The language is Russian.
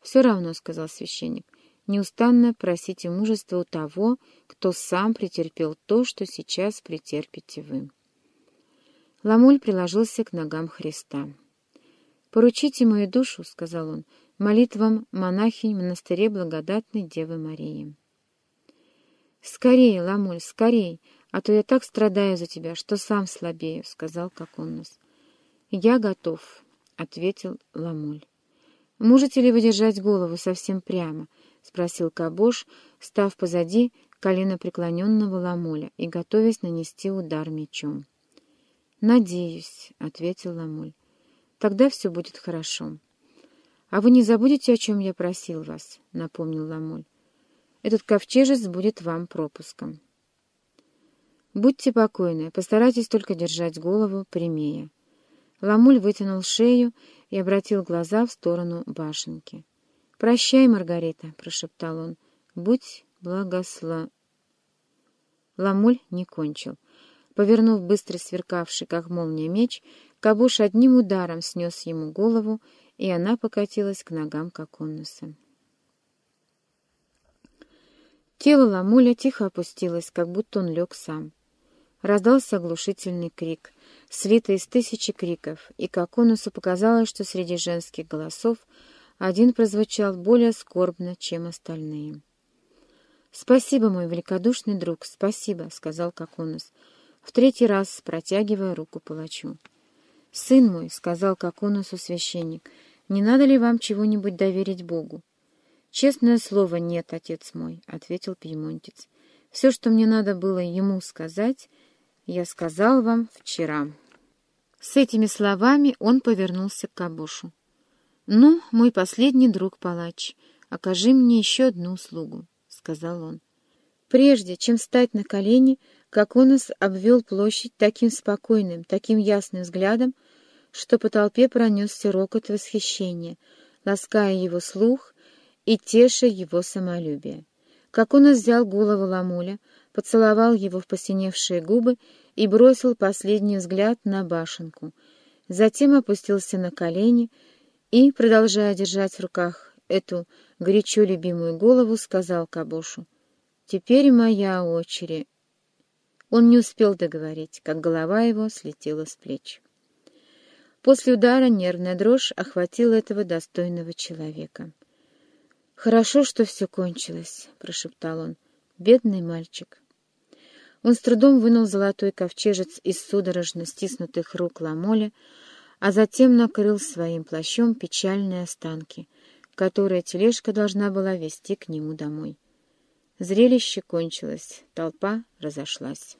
«Все равно», — сказал священник, — «неустанно просите мужества у того, кто сам претерпел то, что сейчас претерпите вы». Ламуль приложился к ногам Христа. «Поручите мою душу», — сказал он, — «молитвам монахинь в монастыре благодатной Девы Марии». «Скорее, Ламуль, скорей, а то я так страдаю за тебя, что сам слабею», — сказал Коконус. «Я готов», — ответил Ламуль. «Можете ли вы держать голову совсем прямо?» — спросил Кабош, став позади коленопреклоненного Ламуля и готовясь нанести удар мечом. «Надеюсь», — ответил Ламуль. «Тогда все будет хорошо». «А вы не забудете, о чем я просил вас?» — напомнил Ламуль. «Этот ковчежец будет вам пропуском». «Будьте покойны, постарайтесь только держать голову прямее». Ламуль вытянул шею и обратил глаза в сторону башенки. «Прощай, Маргарита», — прошептал он, — «будь благосла...» Ламуль не кончил. Повернув быстро сверкавший, как молния, меч, Кабуш одним ударом снес ему голову, и она покатилась к ногам Коконуса. Тело Ламуля тихо опустилось, как будто он лег сам. Раздался оглушительный крик, слитый из тысячи криков, и Коконусу показалось, что среди женских голосов один прозвучал более скорбно, чем остальные. «Спасибо, мой великодушный друг, спасибо», — сказал Коконус, в третий раз протягивая руку палачу. «Сын мой», — сказал Коконусу священник, — «не надо ли вам чего-нибудь доверить Богу?» «Честное слово, нет, отец мой», — ответил пьемонтец. «Все, что мне надо было ему сказать, я сказал вам вчера». С этими словами он повернулся к Кабушу. «Ну, мой последний друг-палач, окажи мне еще одну услугу», — сказал он. Прежде чем встать на колени, Коконос обвел площадь таким спокойным, таким ясным взглядом, что по толпе пронесся рокот восхищения, лаская его слух и теша его самолюбие. Коконос взял голову Ламуля, поцеловал его в посиневшие губы и бросил последний взгляд на башенку. Затем опустился на колени и, продолжая держать в руках эту горячо любимую голову, сказал Кабошу, «Теперь моя очередь». Он не успел договорить, как голова его слетела с плеч. После удара нервная дрожь охватила этого достойного человека. «Хорошо, что все кончилось», — прошептал он. «Бедный мальчик». Он с трудом вынул золотой ковчежец из судорожно стиснутых рук Ламоля, а затем накрыл своим плащом печальные останки, которые тележка должна была вести к нему домой. Зрелище кончилось, толпа разошлась.